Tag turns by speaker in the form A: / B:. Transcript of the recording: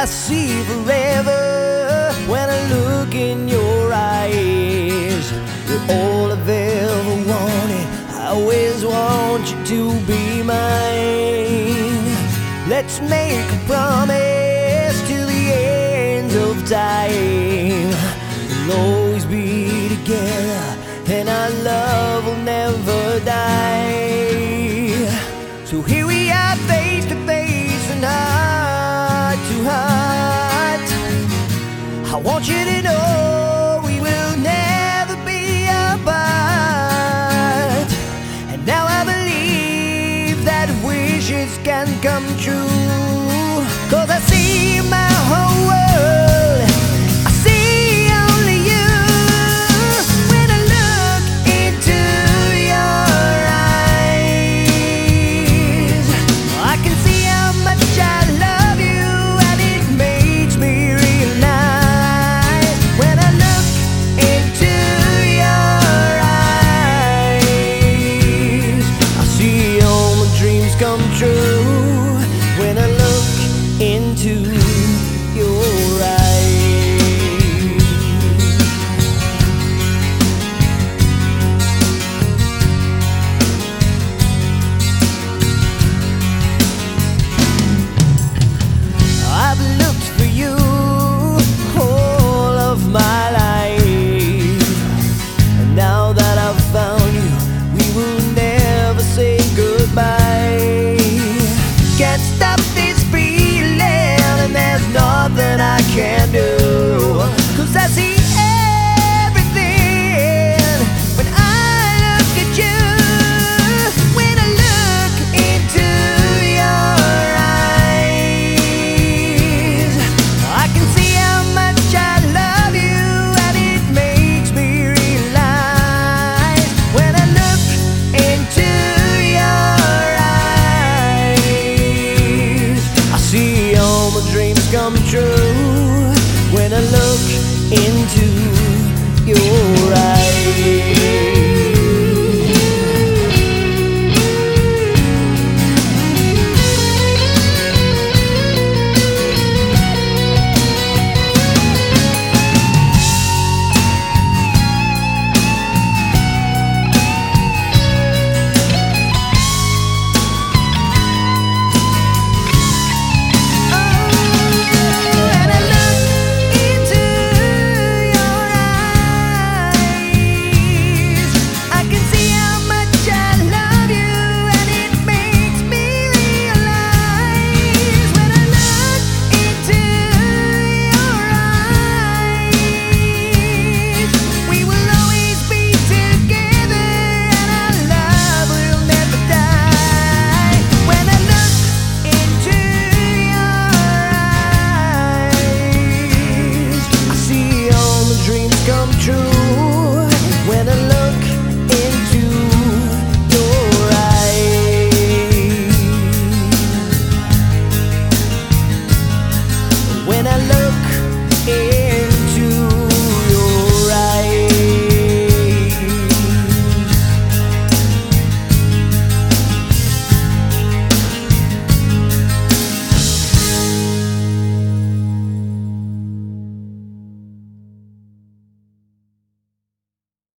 A: I see forever when I look in your eyes. You're all I've ever wanted. I always want you to be mine. Let's make a promise to the end of time. We'll always be together, and our love will never die. So here want you to know we will never be apart. And now I believe that wishes can come true. Cause I see my Can't come true. When I look into